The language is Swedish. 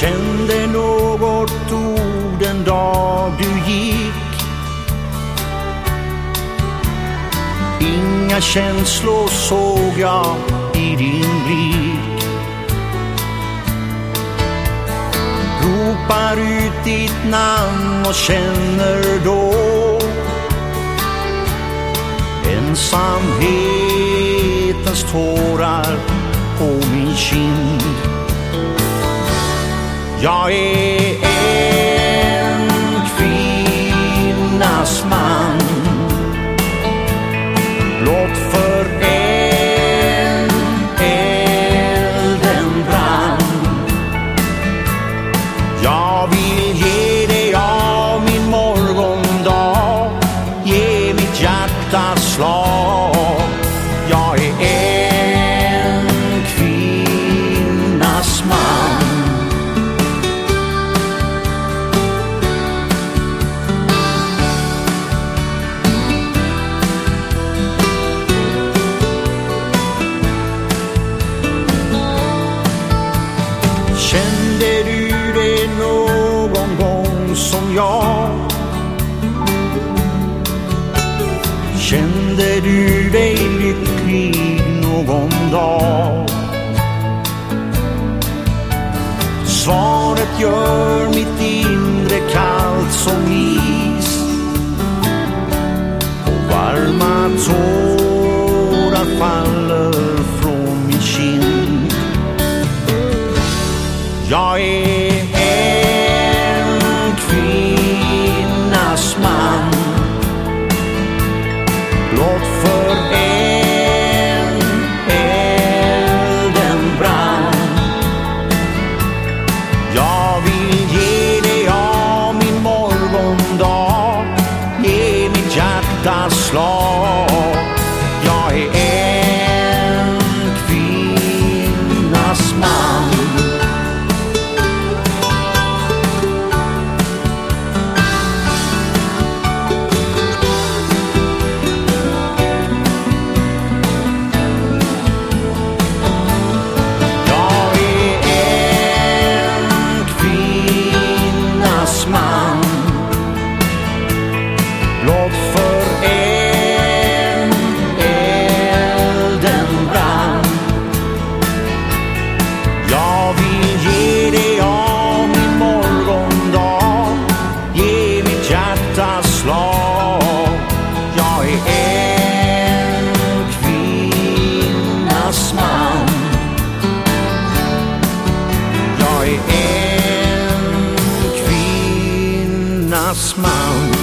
kände något ord den dag du gick? Inga känslor såg jag i din blick. Ropar ut ditt namn och känner då Ensamhetens tårar på min kind. Jag är en kvinnas man. Blott för en elden brann. Jag vill ge dig av min morgondag. Ge mitt hjärtas slag. Jag är som jag? Kände du dig lycklig någon dag? Svaret gör mitt inre kallt som is och varma tårar faller från min kind jag är blott för en elden brann. Jag vill ge dig av min morgondag. Ge mitt hjärtas slag. Detta slag Jag är en kvinnas man. Jag är en kvinnas man.